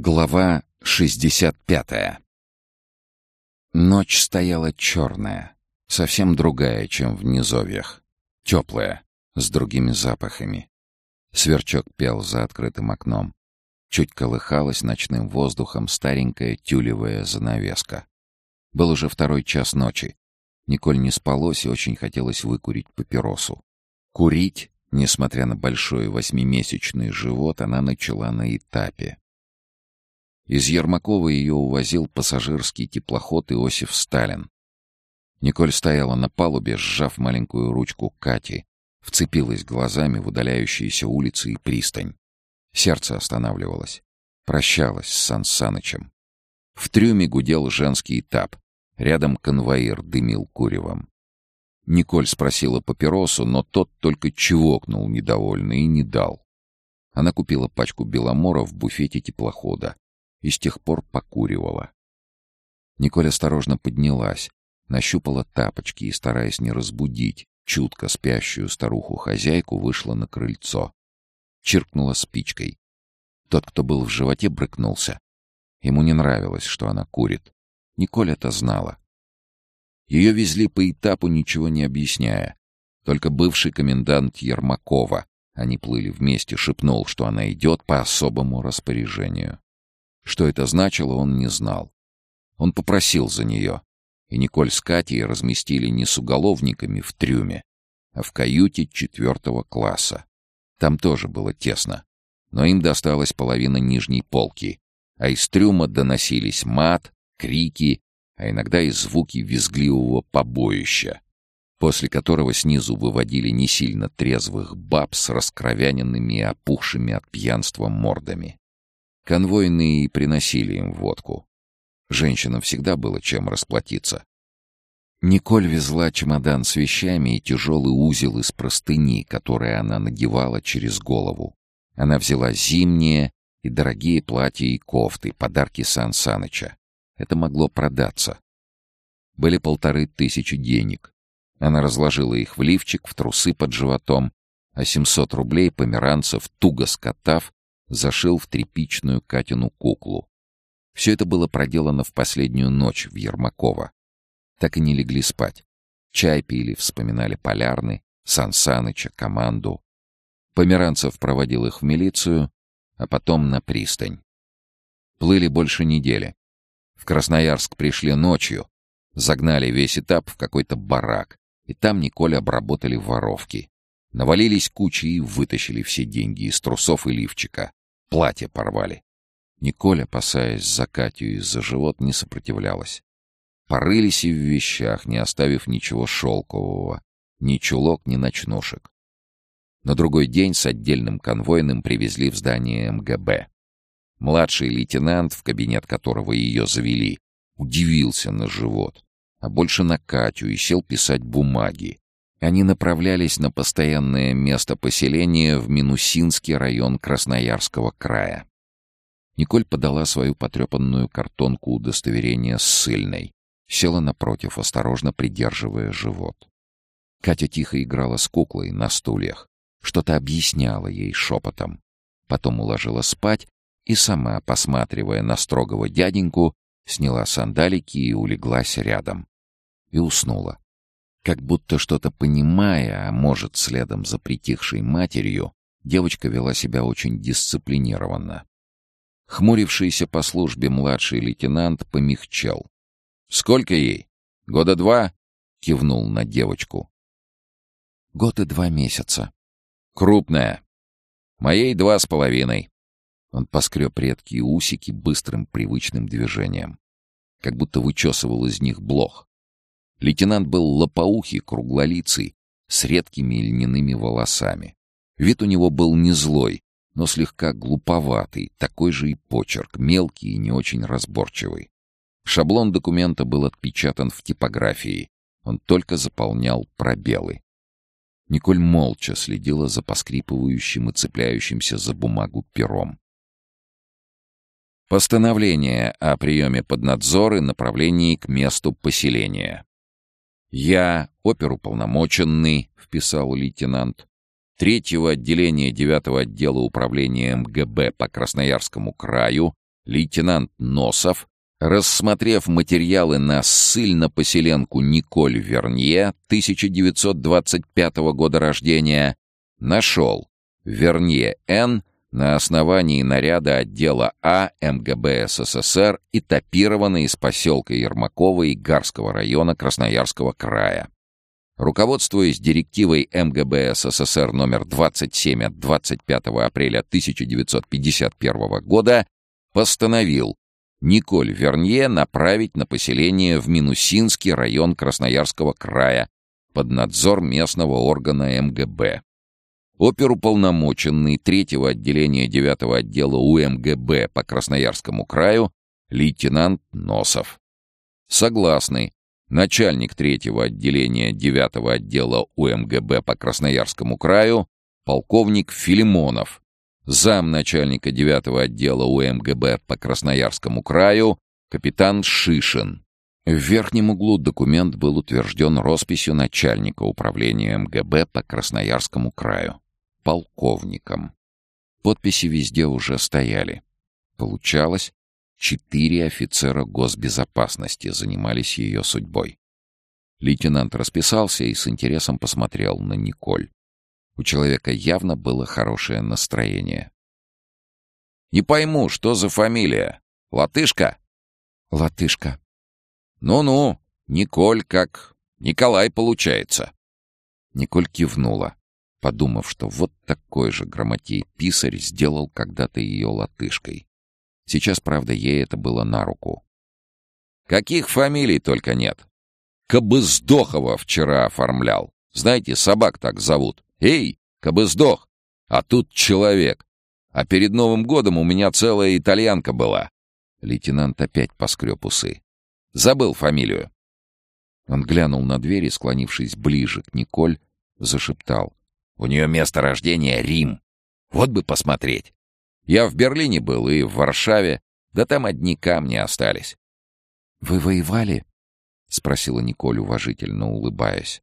Глава 65 Ночь стояла черная, совсем другая, чем в низовьях. Теплая, с другими запахами. Сверчок пел за открытым окном. Чуть колыхалась ночным воздухом старенькая тюлевая занавеска. Был уже второй час ночи. Николь не спалось и очень хотелось выкурить папиросу. Курить, несмотря на большой восьмимесячный живот, она начала на этапе. Из Ермакова ее увозил пассажирский теплоход Иосиф Сталин. Николь стояла на палубе, сжав маленькую ручку Кати, вцепилась глазами в удаляющиеся улицы и пристань. Сердце останавливалось. Прощалась с Сан Санычем. В трюме гудел женский этап. Рядом конвоир дымил куревом. Николь спросила папиросу, но тот только чевокнул недовольно и не дал. Она купила пачку беломора в буфете теплохода и с тех пор покуривала. Николь осторожно поднялась, нащупала тапочки и, стараясь не разбудить, чутко спящую старуху-хозяйку, вышла на крыльцо. Чиркнула спичкой. Тот, кто был в животе, брыкнулся. Ему не нравилось, что она курит. Николь это знала. Ее везли по этапу, ничего не объясняя. Только бывший комендант Ермакова, они плыли вместе, шепнул, что она идет по особому распоряжению. Что это значило, он не знал. Он попросил за нее, и Николь с Катей разместили не с уголовниками в трюме, а в каюте четвертого класса. Там тоже было тесно, но им досталась половина нижней полки, а из трюма доносились мат, крики, а иногда и звуки визгливого побоища, после которого снизу выводили не сильно трезвых баб с раскровяненными и опухшими от пьянства мордами. Конвойные приносили им водку. Женщинам всегда было чем расплатиться. Николь везла чемодан с вещами и тяжелый узел из простыни, который она надевала через голову. Она взяла зимние и дорогие платья и кофты, подарки Сан Саныча. Это могло продаться. Были полторы тысячи денег. Она разложила их в лифчик, в трусы под животом, а 700 рублей померанцев, туго скотав, зашил в тряпичную Катину куклу. Все это было проделано в последнюю ночь в Ермакова. Так и не легли спать. Чай пили, вспоминали Полярный, Сан Саныча, команду. Померанцев проводил их в милицию, а потом на пристань. Плыли больше недели. В Красноярск пришли ночью, загнали весь этап в какой-то барак, и там Николь обработали воровки. Навалились кучи и вытащили все деньги из трусов и лифчика. Платье порвали. Николь, опасаясь за Катю из-за живот, не сопротивлялась. Порылись и в вещах, не оставив ничего шелкового. Ни чулок, ни ночнушек. На другой день с отдельным конвойным привезли в здание МГБ. Младший лейтенант, в кабинет которого ее завели, удивился на живот, а больше на Катю и сел писать бумаги, они направлялись на постоянное место поселения в Минусинский район Красноярского края. Николь подала свою потрепанную картонку удостоверения ссыльной. Села напротив, осторожно придерживая живот. Катя тихо играла с куклой на стульях. Что-то объясняла ей шепотом. Потом уложила спать и сама, посматривая на строгого дяденьку, сняла сандалики и улеглась рядом. И уснула. Как будто что-то понимая, а может, следом за притихшей матерью, девочка вела себя очень дисциплинированно. Хмурившийся по службе младший лейтенант помягчал. «Сколько ей? Года два?» — кивнул на девочку. «Год и два месяца». «Крупная. Моей два с половиной». Он поскреб редкие усики быстрым привычным движением. Как будто вычесывал из них блох. Лейтенант был лопоухий, круглолицый, с редкими льняными волосами. Вид у него был не злой, но слегка глуповатый, такой же и почерк, мелкий и не очень разборчивый. Шаблон документа был отпечатан в типографии. Он только заполнял пробелы. Николь молча следила за поскрипывающим и цепляющимся за бумагу пером. Постановление о приеме под надзор и направлении к месту поселения. «Я, оперуполномоченный», — вписал лейтенант, третьего отделения девятого отдела управления МГБ по Красноярскому краю, лейтенант Носов, рассмотрев материалы на ссыльно-поселенку Николь Вернье 1925 года рождения, нашел Вернье Н на основании наряда отдела А МГБ СССР этапировано из поселка Ермакова и Гарского района Красноярского края. Руководствуясь директивой МГБ СССР номер 27 от 25 апреля 1951 года, постановил Николь Вернье направить на поселение в Минусинский район Красноярского края под надзор местного органа МГБ. Оперуполномоченный третьего отделения девятого отдела УМГБ по Красноярскому краю лейтенант Носов. Согласный начальник третьего отделения девятого отдела УМГБ по Красноярскому краю полковник Филимонов зам начальника 9 отдела УМГБ по Красноярскому краю, капитан Шишин. В верхнем углу документ был утвержден росписью начальника управления МГБ по Красноярскому краю, полковником. Подписи везде уже стояли. Получалось, четыре офицера госбезопасности занимались ее судьбой. Лейтенант расписался и с интересом посмотрел на Николь. У человека явно было хорошее настроение. «Не пойму, что за фамилия? Латышка?» «Латышка». «Ну-ну, Николь как Николай получается». Николь кивнула, подумав, что вот такой же грамотей-писарь сделал когда-то ее латышкой. Сейчас, правда, ей это было на руку. «Каких фамилий только нет. Кобыздохова вчера оформлял. Знаете, собак так зовут. Эй, кабы сдох! А тут человек. А перед Новым годом у меня целая итальянка была. Лейтенант опять поскреб усы. Забыл фамилию. Он глянул на дверь и, склонившись ближе к Николь, зашептал. У нее место рождения Рим. Вот бы посмотреть. Я в Берлине был и в Варшаве, да там одни камни остались. — Вы воевали? — спросила Николь, уважительно улыбаясь.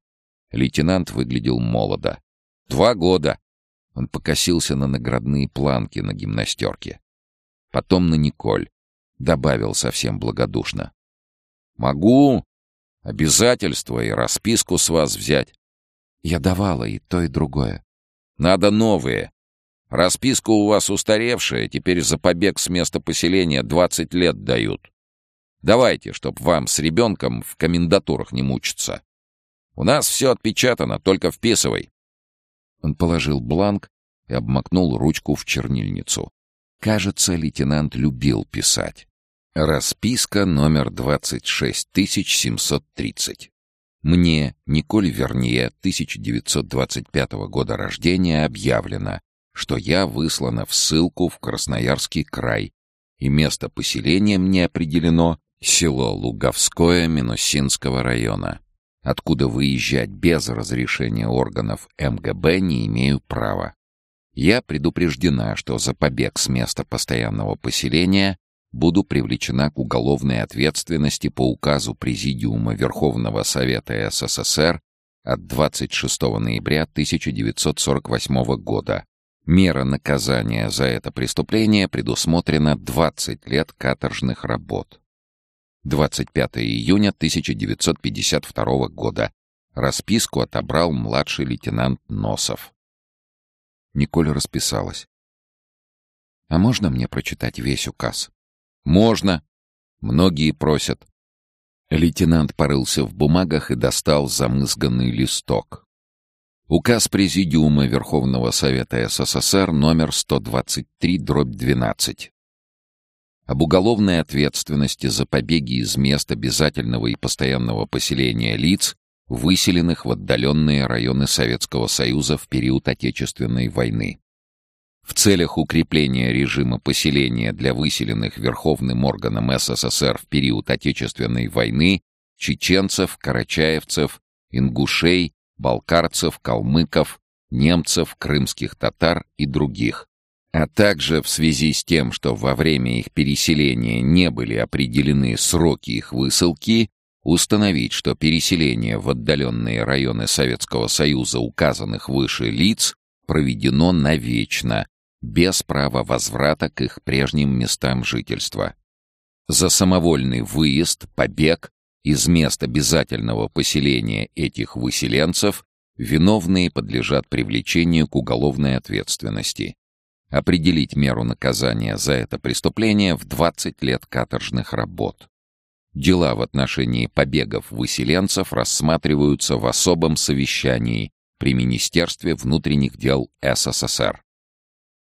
Лейтенант выглядел молодо. Два года. Он покосился на наградные планки на гимнастерке. Потом на Николь. Добавил совсем благодушно. «Могу обязательства и расписку с вас взять». «Я давала и то, и другое». «Надо новые. Расписка у вас устаревшая, теперь за побег с места поселения 20 лет дают. Давайте, чтоб вам с ребенком в комендатурах не мучиться. У нас все отпечатано, только вписывай». Он положил бланк и обмакнул ручку в чернильницу. Кажется, лейтенант любил писать. Расписка номер 26730. Мне, Николь Вернье, 1925 года рождения, объявлено, что я выслана в ссылку в Красноярский край, и место поселения мне определено село Луговское Минусинского района откуда выезжать без разрешения органов МГБ не имею права. Я предупреждена, что за побег с места постоянного поселения буду привлечена к уголовной ответственности по указу Президиума Верховного Совета СССР от 26 ноября 1948 года. Мера наказания за это преступление предусмотрена 20 лет каторжных работ. 25 июня 1952 года. Расписку отобрал младший лейтенант Носов. Николь расписалась. «А можно мне прочитать весь указ?» «Можно. Многие просят». Лейтенант порылся в бумагах и достал замызганный листок. Указ Президиума Верховного Совета СССР номер 123, дробь 12 об уголовной ответственности за побеги из мест обязательного и постоянного поселения лиц, выселенных в отдаленные районы Советского Союза в период Отечественной войны. В целях укрепления режима поселения для выселенных Верховным органом СССР в период Отечественной войны чеченцев, карачаевцев, ингушей, балкарцев, калмыков, немцев, крымских татар и других, а также в связи с тем, что во время их переселения не были определены сроки их высылки, установить, что переселение в отдаленные районы Советского Союза указанных выше лиц проведено навечно, без права возврата к их прежним местам жительства. За самовольный выезд, побег из мест обязательного поселения этих выселенцев виновные подлежат привлечению к уголовной ответственности. Определить меру наказания за это преступление в 20 лет каторжных работ. Дела в отношении побегов выселенцев рассматриваются в особом совещании при Министерстве внутренних дел СССР.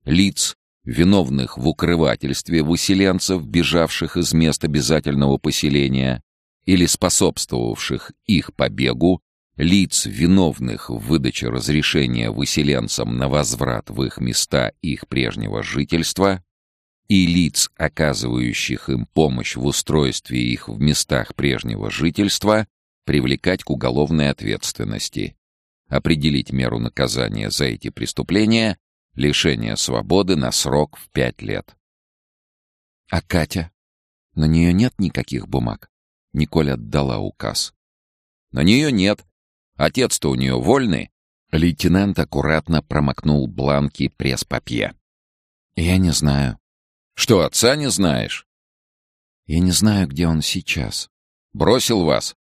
Лиц, виновных в укрывательстве выселенцев, бежавших из мест обязательного поселения, или способствовавших их побегу, лиц, виновных в выдаче разрешения выселенцам на возврат в их места их прежнего жительства, и лиц, оказывающих им помощь в устройстве их в местах прежнего жительства, привлекать к уголовной ответственности, определить меру наказания за эти преступления — лишение свободы на срок в пять лет. А Катя? На нее нет никаких бумаг? Николь отдала указ. На нее нет. Отец-то у нее вольный. Лейтенант аккуратно промокнул бланки пресс-папье. Я не знаю. Что, отца не знаешь? Я не знаю, где он сейчас. Бросил вас?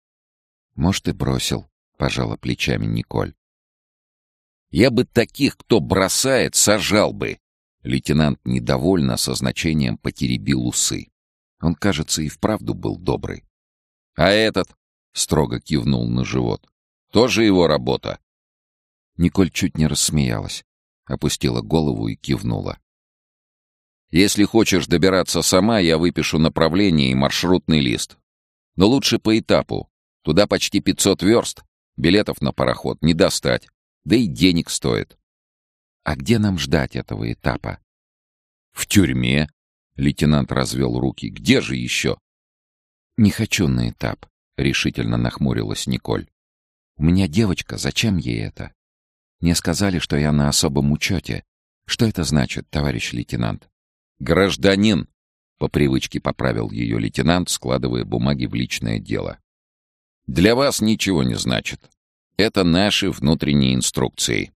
Может, и бросил, пожала плечами Николь. Я бы таких, кто бросает, сажал бы. Лейтенант недовольно со значением потеребил усы. Он, кажется, и вправду был добрый. А этот, строго кивнул на живот, тоже его работа. Николь чуть не рассмеялась, опустила голову и кивнула. Если хочешь добираться сама, я выпишу направление и маршрутный лист. Но лучше по этапу. Туда почти 500 верст. Билетов на пароход не достать. Да и денег стоит. А где нам ждать этого этапа? В тюрьме. Лейтенант развел руки. Где же еще? Не хочу на этап. Решительно нахмурилась Николь. У меня девочка, зачем ей это? Мне сказали, что я на особом учете. Что это значит, товарищ лейтенант? «Гражданин!» — по привычке поправил ее лейтенант, складывая бумаги в личное дело. «Для вас ничего не значит. Это наши внутренние инструкции.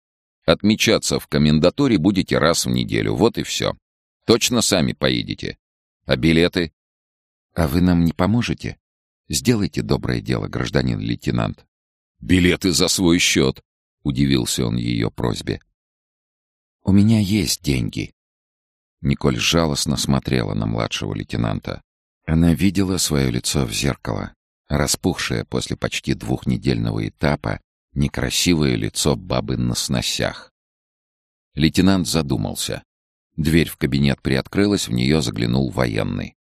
Отмечаться в комендатуре будете раз в неделю, вот и все. Точно сами поедете. А билеты? А вы нам не поможете? Сделайте доброе дело, гражданин лейтенант. Билеты за свой счет, удивился он ее просьбе. У меня есть деньги, Николь жалостно смотрела на младшего лейтенанта. Она видела свое лицо в зеркало, распухшее после почти двухнедельного этапа, некрасивое лицо бабы на сносях. Лейтенант задумался. Дверь в кабинет приоткрылась, в нее заглянул военный.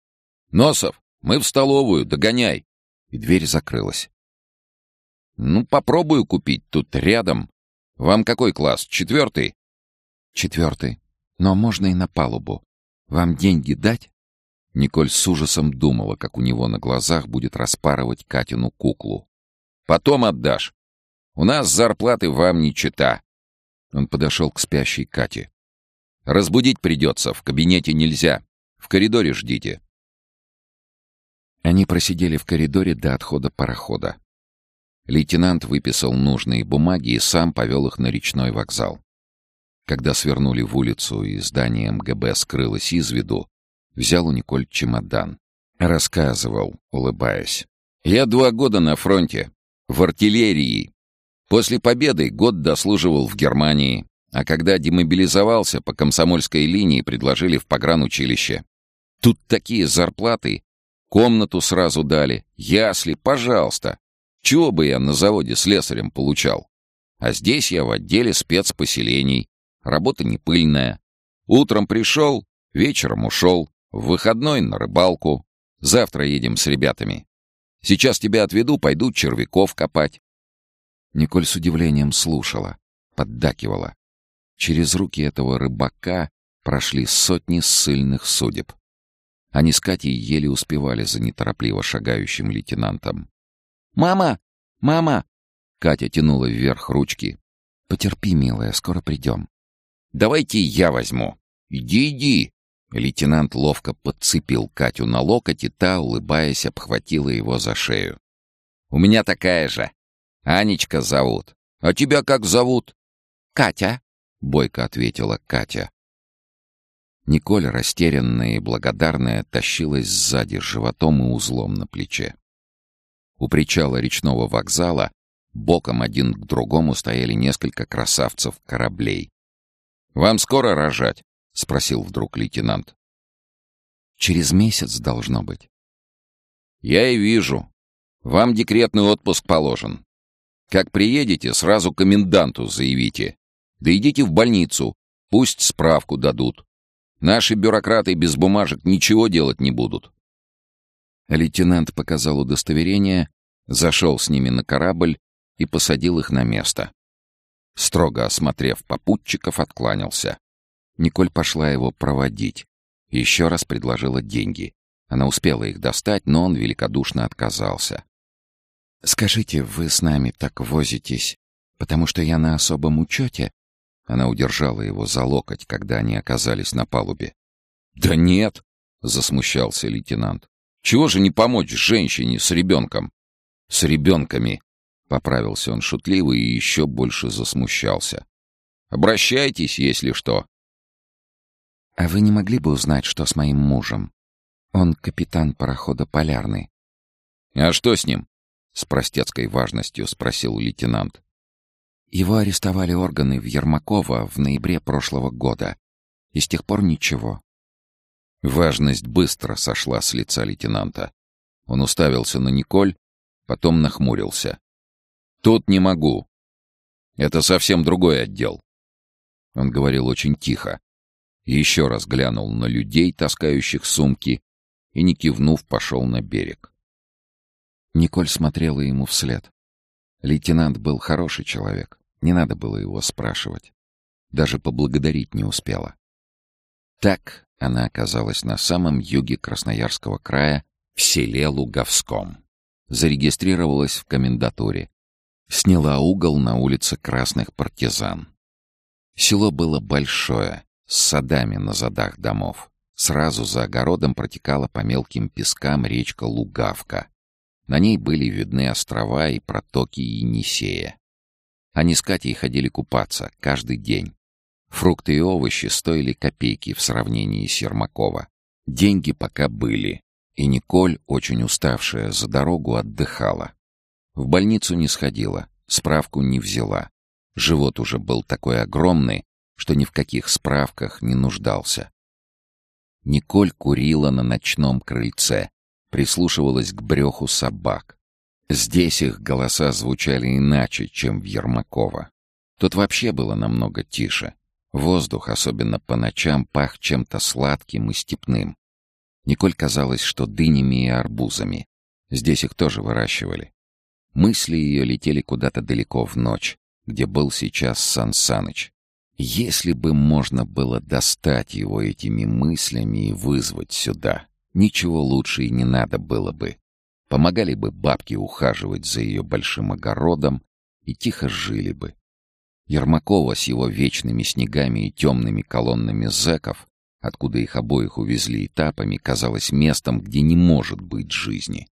«Носов, мы в столовую, догоняй!» И дверь закрылась. «Ну, попробую купить, тут рядом. Вам какой класс, четвертый?» «Четвертый. Но можно и на палубу. Вам деньги дать?» Николь с ужасом думала, как у него на глазах будет распарывать Катину куклу. «Потом отдашь. У нас зарплаты вам не чита». Он подошел к спящей Кате. «Разбудить придется, в кабинете нельзя. В коридоре ждите». Они просидели в коридоре до отхода парохода. Лейтенант выписал нужные бумаги и сам повел их на речной вокзал. Когда свернули в улицу и здание МГБ скрылось из виду, взял у Николь чемодан. Рассказывал, улыбаясь. «Я два года на фронте. В артиллерии. После победы год дослуживал в Германии, а когда демобилизовался, по комсомольской линии предложили в погранучилище. Тут такие зарплаты. Комнату сразу дали. Ясли, пожалуйста. Чего бы я на заводе слесарем получал? А здесь я в отделе спецпоселений. Работа не пыльная. Утром пришел, вечером ушел. В выходной на рыбалку. Завтра едем с ребятами. Сейчас тебя отведу, пойду червяков копать. Николь с удивлением слушала, поддакивала. Через руки этого рыбака прошли сотни ссыльных судеб. Они с Катей еле успевали за неторопливо шагающим лейтенантом. «Мама! Мама!» Катя тянула вверх ручки. «Потерпи, милая, скоро придем». Давайте я возьму. Иди, иди. Лейтенант ловко подцепил Катю на локоть, и та, улыбаясь, обхватила его за шею. «У меня такая же. Анечка зовут. А тебя как зовут?» «Катя», — бойко ответила Катя. Николь, растерянная и благодарная, тащилась сзади животом и узлом на плече. У причала речного вокзала боком один к другому стояли несколько красавцев кораблей. «Вам скоро рожать?» — спросил вдруг лейтенант. «Через месяц должно быть». «Я и вижу. Вам декретный отпуск положен. Как приедете, сразу коменданту заявите. Да идите в больницу, пусть справку дадут. Наши бюрократы без бумажек ничего делать не будут». Лейтенант показал удостоверение, зашел с ними на корабль и посадил их на место. Строго осмотрев попутчиков, откланялся. Николь пошла его проводить. Еще раз предложила деньги. Она успела их достать, но он великодушно отказался. «Скажите, вы с нами так возитесь, потому что я на особом учете?» Она удержала его за локоть, когда они оказались на палубе. «Да нет!» — засмущался лейтенант. «Чего же не помочь женщине с ребенком?» «С ребенками!» — поправился он шутливо и еще больше засмущался. «Обращайтесь, если что!» «А вы не могли бы узнать, что с моим мужем? Он капитан парохода «Полярный». «А что с ним?» — с простецкой важностью спросил лейтенант. Его арестовали органы в Ермакова в ноябре прошлого года. И с тех пор ничего. Важность быстро сошла с лица лейтенанта. Он уставился на Николь, потом нахмурился. «Тут не могу. Это совсем другой отдел». Он говорил очень тихо. Еще раз глянул на людей, таскающих сумки, и, не кивнув, пошел на берег. Николь смотрела ему вслед. Лейтенант был хороший человек. Не надо было его спрашивать. Даже поблагодарить не успела. Так она оказалась на самом юге Красноярского края, в селе Луговском. Зарегистрировалась в комендатуре. Сняла угол на улице Красных Партизан. Село было большое, с садами на задах домов. Сразу за огородом протекала по мелким пескам речка Лугавка. На ней были видны острова и протоки Енисея. Они с Катей ходили купаться каждый день. Фрукты и овощи стоили копейки в сравнении с Ермакова. Деньги пока были, и Николь, очень уставшая за дорогу, отдыхала. В больницу не сходила, справку не взяла. Живот уже был такой огромный, что ни в каких справках не нуждался. Николь курила на ночном крыльце, прислушивалась к бреху собак. Здесь их голоса звучали иначе, чем в Ермакова. Тут вообще было намного тише. Воздух, особенно по ночам, пах чем-то сладким и степным. Николь казалось, что дынями и арбузами. Здесь их тоже выращивали. Мысли ее летели куда-то далеко в ночь, где был сейчас Сан Саныч. Если бы можно было достать его этими мыслями и вызвать сюда, ничего лучше и не надо было бы. Помогали бы бабке ухаживать за ее большим огородом и тихо жили бы. Ермакова с его вечными снегами и темными колоннами зэков, откуда их обоих увезли этапами, казалось местом, где не может быть жизни.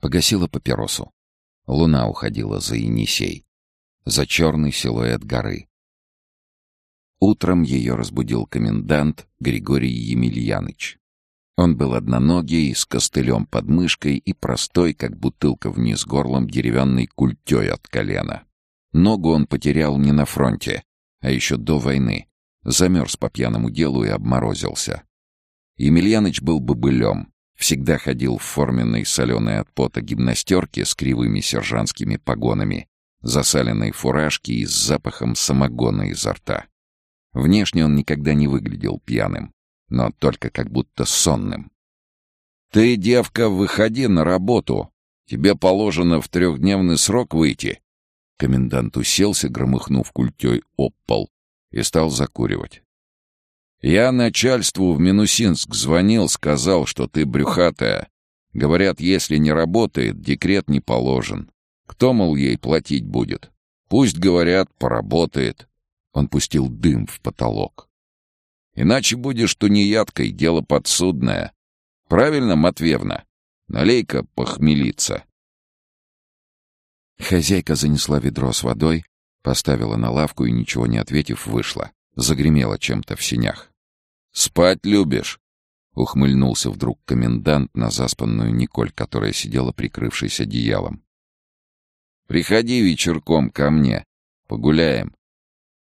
Погасила папиросу. Луна уходила за Енисей, за черный силуэт горы. Утром ее разбудил комендант Григорий Емельяныч. Он был одноногий, с костылем под мышкой и простой, как бутылка вниз горлом, деревянной культей от колена. Ногу он потерял не на фронте, а еще до войны. Замерз по пьяному делу и обморозился. Емельяныч был бобылем, всегда ходил в форменной соленой от пота гимнастерке с кривыми сержантскими погонами, засаленной фуражке и с запахом самогона изо рта. Внешне он никогда не выглядел пьяным но только как будто сонным. «Ты, девка, выходи на работу. Тебе положено в трехдневный срок выйти». Комендант уселся, громыхнув культей об пол, и стал закуривать. «Я начальству в Минусинск звонил, сказал, что ты брюхатая. Говорят, если не работает, декрет не положен. Кто, мол, ей платить будет? Пусть, говорят, поработает». Он пустил дым в потолок. Иначе будешь тунеядкой, дело подсудное. Правильно, Матвеевна? Налей-ка похмелиться. Хозяйка занесла ведро с водой, поставила на лавку и, ничего не ответив, вышла. Загремела чем-то в синях. «Спать любишь?» — ухмыльнулся вдруг комендант на заспанную Николь, которая сидела прикрывшись одеялом. «Приходи вечерком ко мне. Погуляем».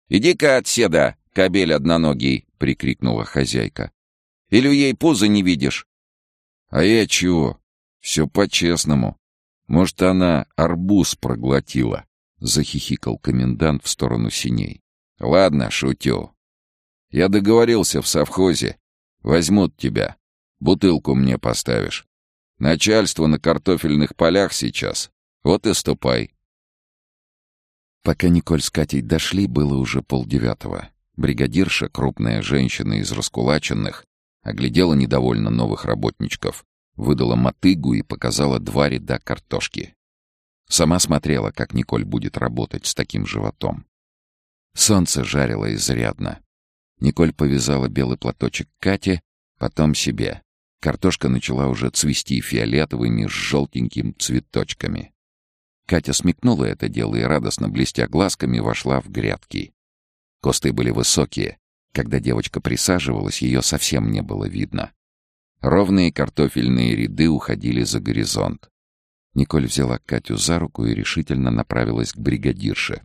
«Иди-ка отседа, кобель одноногий!» — прикрикнула хозяйка. «Или ей пузо не видишь?» «А я чего? Все по-честному. Может, она арбуз проглотила?» — захихикал комендант в сторону синей. «Ладно, шутю. Я договорился в совхозе. Возьмут тебя. Бутылку мне поставишь. Начальство на картофельных полях сейчас. Вот и ступай. Пока Николь с Катей дошли, было уже полдевятого. Бригадирша, крупная женщина из раскулаченных, оглядела недовольно новых работничков, выдала мотыгу и показала два ряда картошки. Сама смотрела, как Николь будет работать с таким животом. Солнце жарило изрядно. Николь повязала белый платочек Кате, потом себе. Картошка начала уже цвести фиолетовыми с желтенькими цветочками. Катя смекнула это дело и, радостно блестя глазками, вошла в грядки. Косты были высокие. Когда девочка присаживалась, ее совсем не было видно. Ровные картофельные ряды уходили за горизонт. Николь взяла Катю за руку и решительно направилась к бригадирше.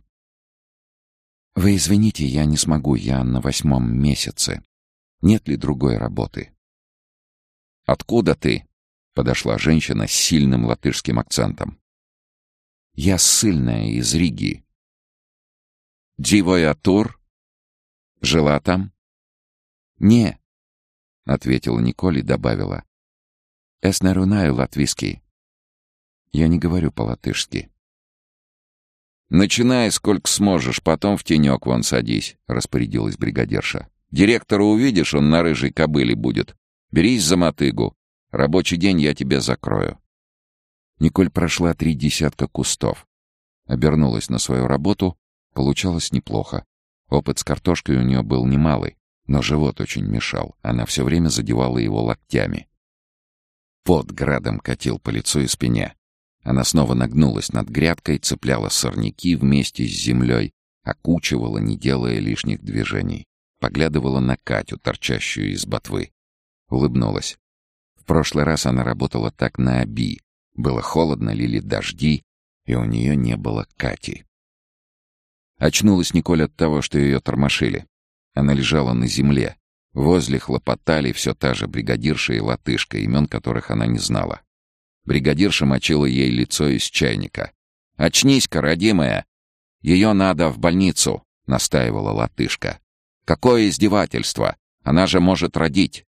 «Вы извините, я не смогу, я на восьмом месяце. Нет ли другой работы?» «Откуда ты?» — подошла женщина с сильным латышским акцентом. «Я ссыльная из Риги». «Дзивоя тур? Жила там?» «Не», — ответила Николь и добавила. «Эс нарунаю латвийский». Я не говорю по-латышски. «Начинай, сколько сможешь, потом в тенек вон садись», — распорядилась бригадирша. «Директора увидишь, он на рыжей кобыле будет. Берись за мотыгу. Рабочий день я тебе закрою». Николь прошла три десятка кустов. Обернулась на свою работу. Получалось неплохо. Опыт с картошкой у нее был немалый, но живот очень мешал. Она все время задевала его локтями. Под градом катил по лицу и спине. Она снова нагнулась над грядкой, цепляла сорняки вместе с землей, окучивала, не делая лишних движений. Поглядывала на Катю, торчащую из ботвы. Улыбнулась. В прошлый раз она работала так на оби. Было холодно, лили дожди, и у нее не было Кати. Очнулась Николь от того, что ее тормошили. Она лежала на земле. Возле хлопотали все та же бригадирша и латышка, имен которых она не знала. Бригадирша мочила ей лицо из чайника. «Очнись-ка, родимая! Ее надо в больницу!» — настаивала латышка. «Какое издевательство! Она же может родить!»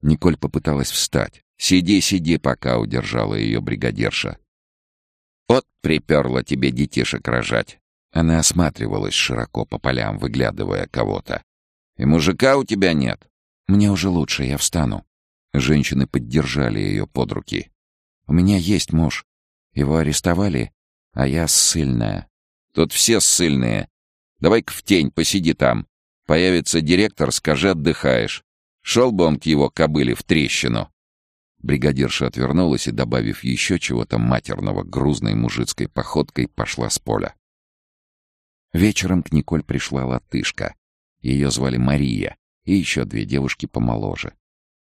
Николь попыталась встать. «Сиди, сиди, пока удержала ее бригадирша». «Вот приперла тебе детишек рожать!» Она осматривалась широко по полям, выглядывая кого-то. «И мужика у тебя нет?» «Мне уже лучше, я встану». Женщины поддержали ее под руки. У меня есть муж. Его арестовали, а я ссыльная. Тут все ссыльные. Давай-ка в тень, посиди там. Появится директор, скажи, отдыхаешь. Шел бы он к его кобыле в трещину. Бригадирша отвернулась и, добавив еще чего-то матерного, грузной мужицкой походкой, пошла с поля. Вечером к Николь пришла латышка. Ее звали Мария, и еще две девушки помоложе.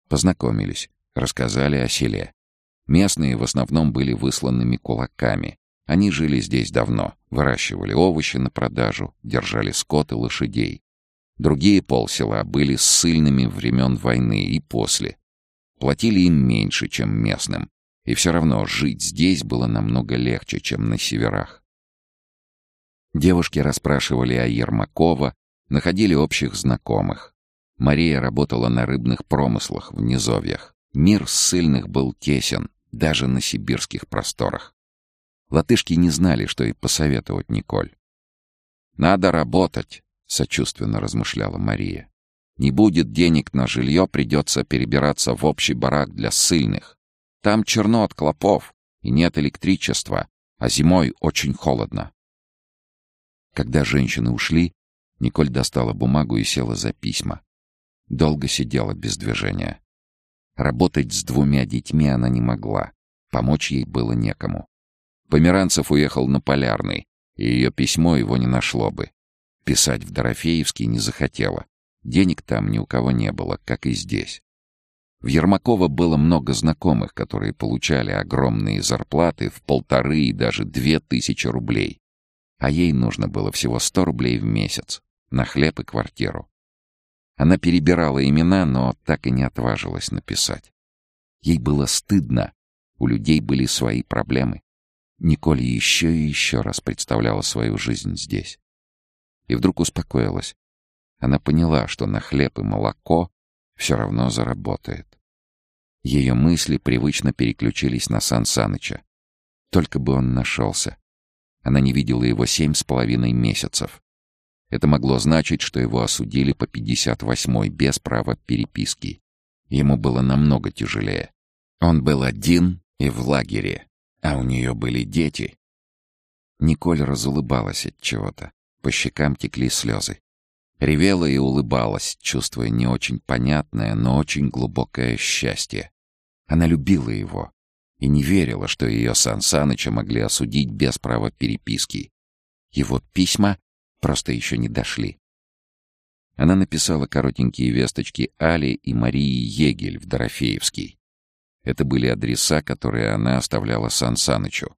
Познакомились, рассказали о селе. Местные в основном были высланными кулаками. Они жили здесь давно, выращивали овощи на продажу, держали скот и лошадей. Другие полсела были ссыльными времен войны и после. Платили им меньше, чем местным. И все равно жить здесь было намного легче, чем на северах. Девушки расспрашивали о Ермакова, находили общих знакомых. Мария работала на рыбных промыслах в низовьях. Мир ссыльных был тесен, даже на сибирских просторах. Латышки не знали, что и посоветовать Николь. «Надо работать», — сочувственно размышляла Мария. «Не будет денег на жилье, придется перебираться в общий барак для ссыльных. Там черно от клопов и нет электричества, а зимой очень холодно». Когда женщины ушли, Николь достала бумагу и села за письма. Долго сидела без движения. Работать с двумя детьми она не могла. Помочь ей было некому. Померанцев уехал на Полярный, и ее письмо его не нашло бы. Писать в Дорофеевский не захотела. Денег там ни у кого не было, как и здесь. В Ермакова было много знакомых, которые получали огромные зарплаты в полторы и даже две тысячи рублей. А ей нужно было всего сто рублей в месяц на хлеб и квартиру. Она перебирала имена, но так и не отважилась написать. Ей было стыдно, у людей были свои проблемы. Николь еще и еще раз представляла свою жизнь здесь. И вдруг успокоилась. Она поняла, что на хлеб и молоко все равно заработает. Ее мысли привычно переключились на Сан Саныча. Только бы он нашелся. Она не видела его семь с половиной месяцев. Это могло значить, что его осудили по 58-й без права переписки. Ему было намного тяжелее. Он был один и в лагере, а у нее были дети. Николь разулыбалась от чего-то. По щекам текли слезы. Ревела и улыбалась, чувствуя не очень понятное, но очень глубокое счастье. Она любила его и не верила, что ее Сан Саныча могли осудить без права переписки. Его письма просто еще не дошли. Она написала коротенькие весточки Али и Марии Егель в Дорофеевский. Это были адреса, которые она оставляла Сан Санычу.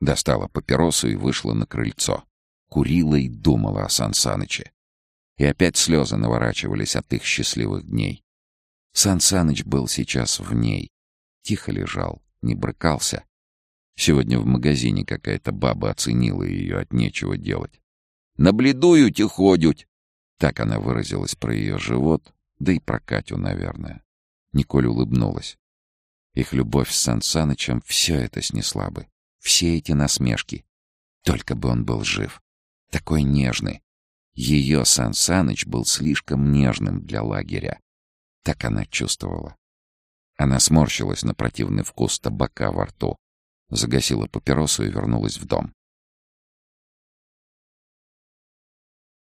Достала папиросу и вышла на крыльцо. Курила и думала о Сан Саныче. И опять слезы наворачивались от их счастливых дней. Сан Саныч был сейчас в ней. Тихо лежал, не брыкался. Сегодня в магазине какая-то баба оценила ее от нечего делать. «Набледуют и ходят!» Так она выразилась про ее живот, да и про Катю, наверное. Николь улыбнулась. Их любовь с Сан Санычем все это снесла бы. Все эти насмешки. Только бы он был жив. Такой нежный. Ее Сан Саныч был слишком нежным для лагеря. Так она чувствовала. Она сморщилась на противный вкус табака во рту, загасила папиросу и вернулась в дом.